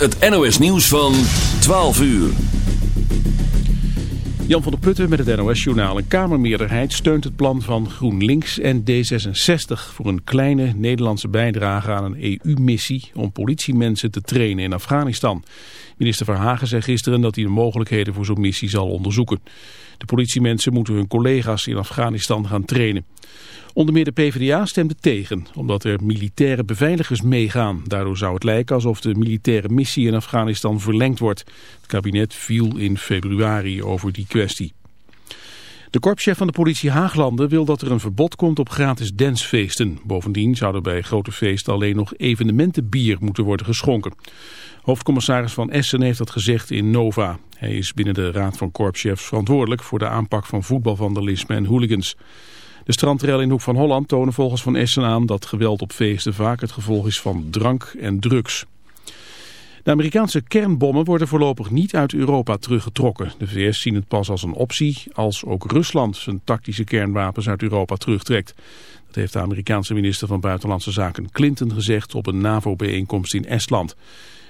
het NOS nieuws van 12 uur. Jan van der Putten met het NOS-journaal. Een Kamermeerderheid steunt het plan van GroenLinks en D66... voor een kleine Nederlandse bijdrage aan een EU-missie... om politiemensen te trainen in Afghanistan. Minister Verhagen zei gisteren dat hij de mogelijkheden voor zo'n missie zal onderzoeken. De politiemensen moeten hun collega's in Afghanistan gaan trainen. Onder meer de PvdA stemde tegen, omdat er militaire beveiligers meegaan. Daardoor zou het lijken alsof de militaire missie in Afghanistan verlengd wordt. Het kabinet viel in februari over die kwestie. De korpschef van de politie Haaglanden wil dat er een verbod komt op gratis dansfeesten. Bovendien zouden bij grote feesten alleen nog evenementenbier moeten worden geschonken. Hoofdcommissaris van Essen heeft dat gezegd in Nova. Hij is binnen de Raad van Korpschefs verantwoordelijk voor de aanpak van voetbalvandalisme en hooligans. De strandrel in Hoek van Holland tonen volgens Van Essen aan dat geweld op feesten vaak het gevolg is van drank en drugs. De Amerikaanse kernbommen worden voorlopig niet uit Europa teruggetrokken. De VS zien het pas als een optie als ook Rusland zijn tactische kernwapens uit Europa terugtrekt. Dat heeft de Amerikaanse minister van Buitenlandse Zaken Clinton gezegd op een NAVO-bijeenkomst in Estland.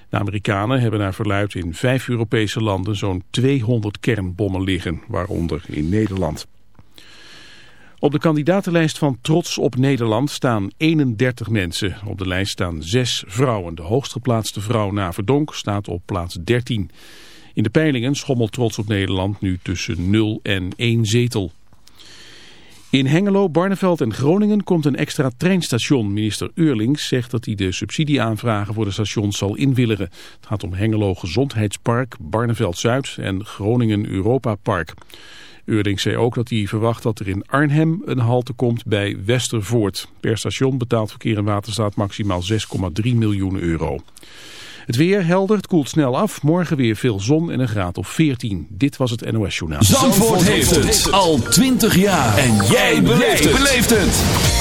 De Amerikanen hebben naar verluid in vijf Europese landen zo'n 200 kernbommen liggen, waaronder in Nederland. Op de kandidatenlijst van Trots op Nederland staan 31 mensen. Op de lijst staan 6 vrouwen. De hoogstgeplaatste vrouw na Verdonk staat op plaats 13. In de peilingen schommelt Trots op Nederland nu tussen 0 en 1 zetel. In Hengelo, Barneveld en Groningen komt een extra treinstation. Minister Eurlings zegt dat hij de subsidieaanvragen voor de stations zal inwilligen. Het gaat om Hengelo Gezondheidspark, Barneveld Zuid en Groningen Europa Park. Eurlings zei ook dat hij verwacht dat er in Arnhem een halte komt bij Westervoort. Per station betaalt Verkeer en Waterstaat maximaal 6,3 miljoen euro. Het weer helder, het koelt snel af. Morgen weer veel zon en een graad of 14. Dit was het NOS Journaal. Zandvoort, heeft het al 20 jaar. En jij beleeft het.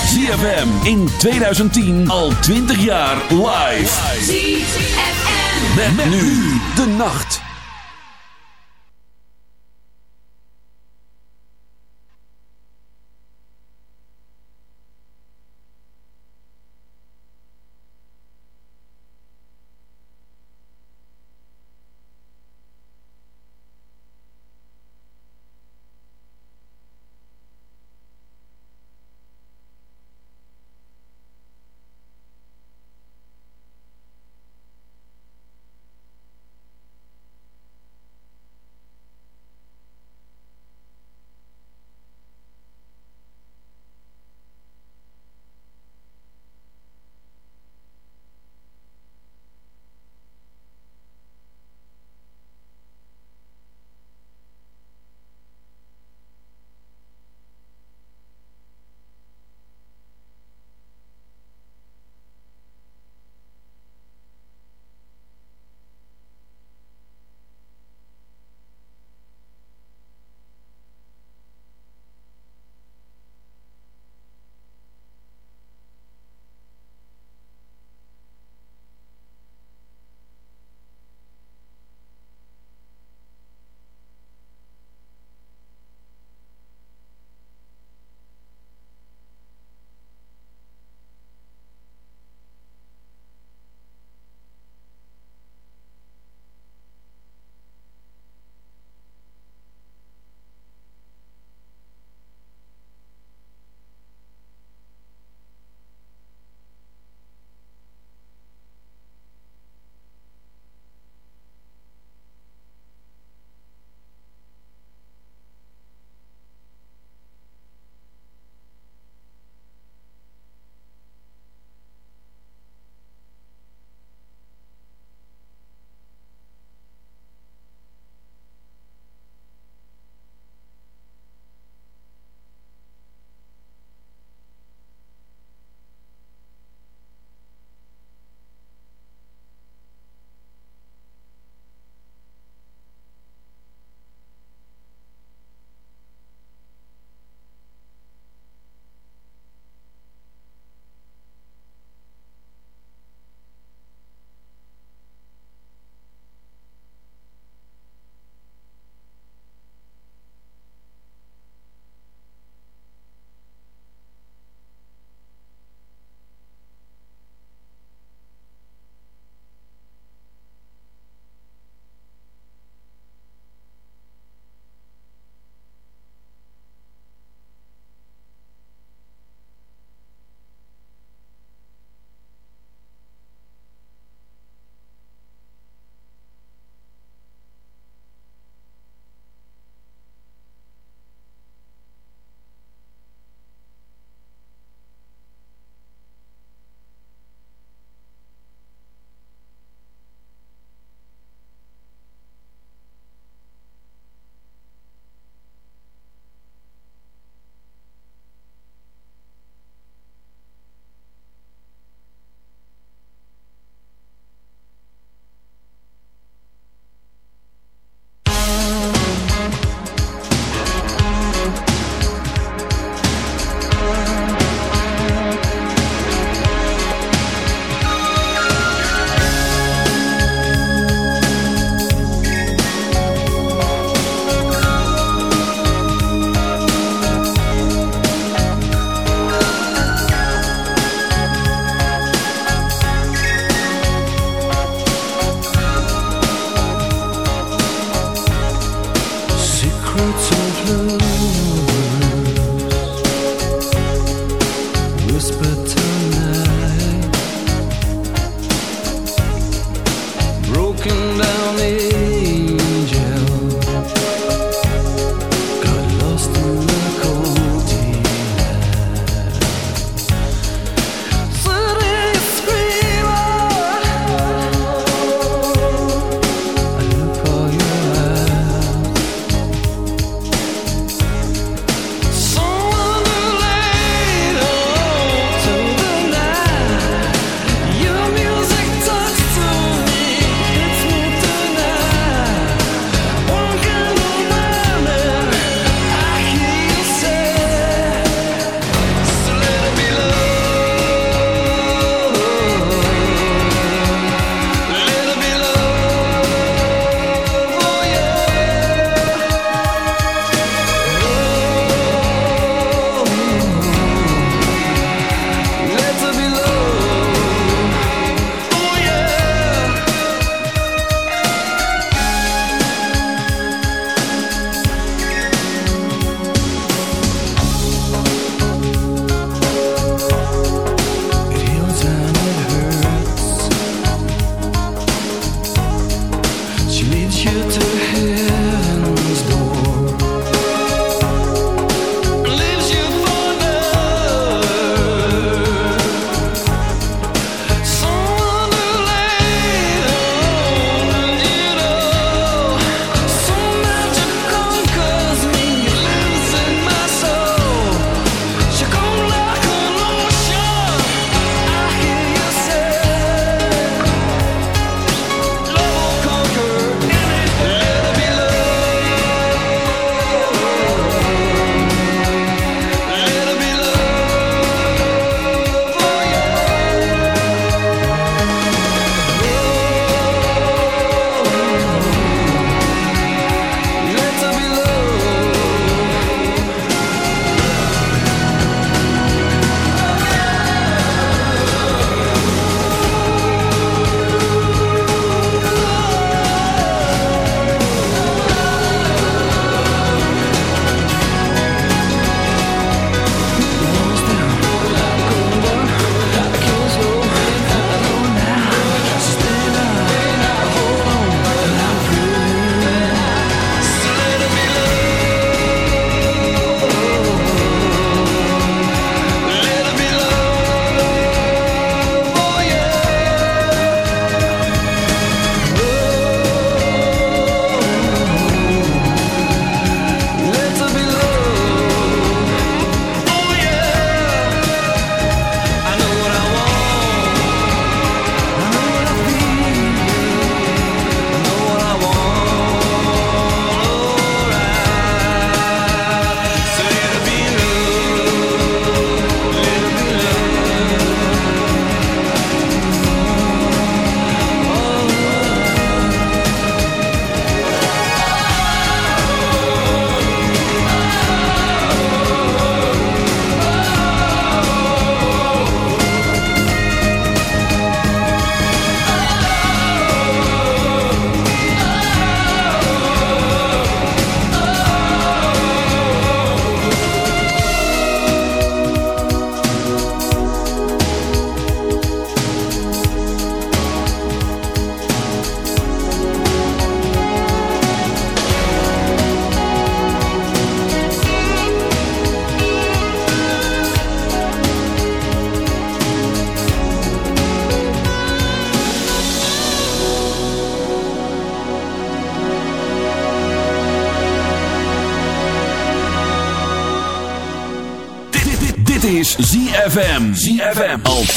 ZFM in 2010 al 20 jaar live. ZFM. met nu de nacht.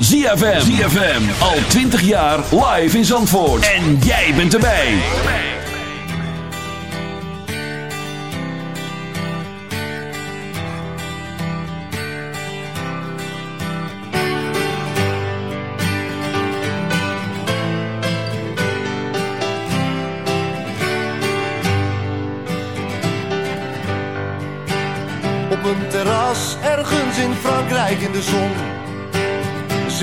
ZFM. ZFM. Al 20 jaar live in Zandvoort. En jij bent erbij.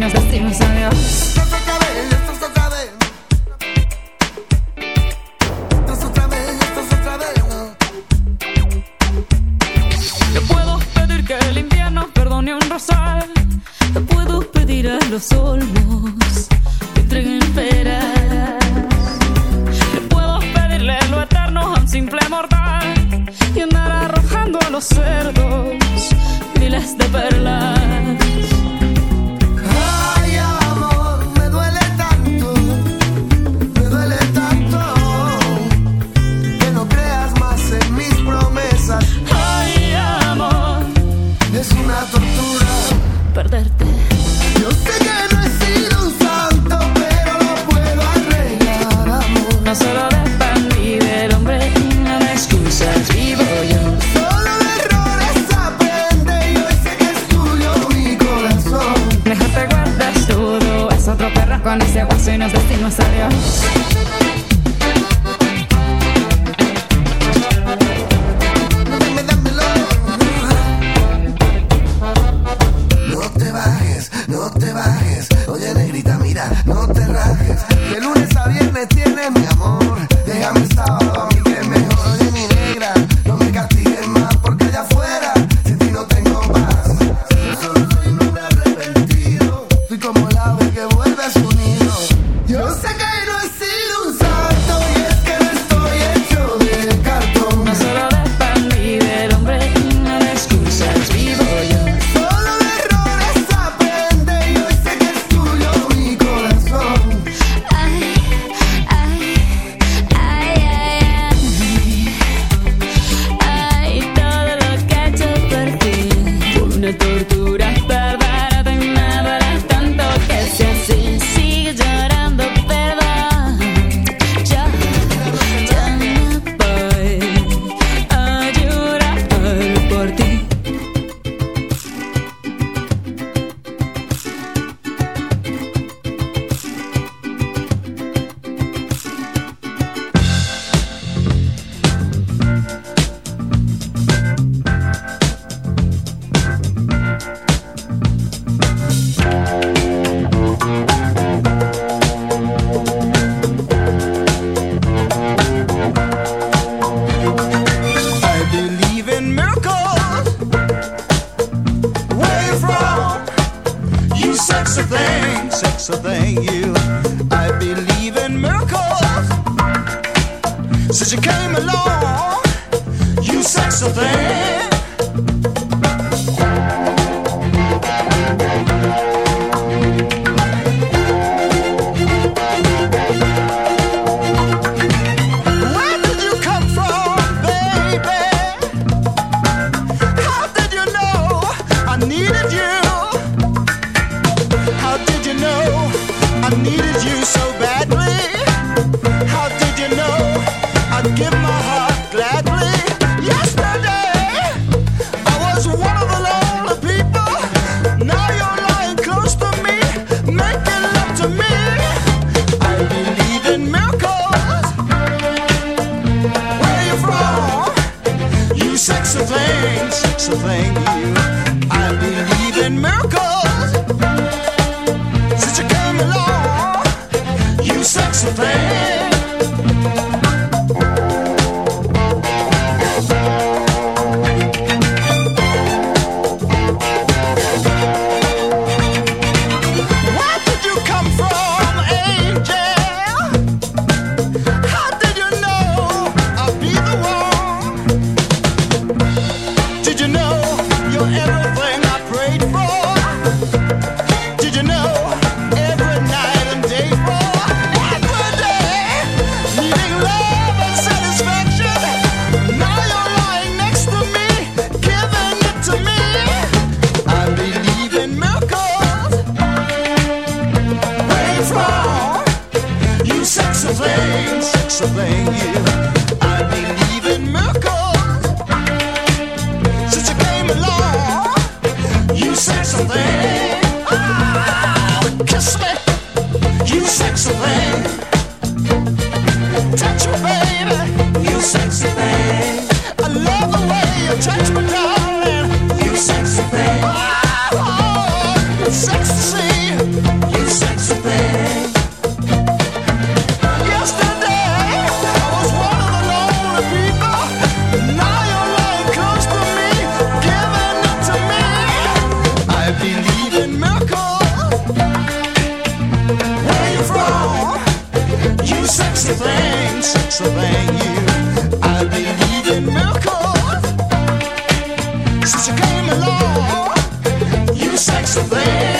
nos vestimos So thank you. I believe in miracles. say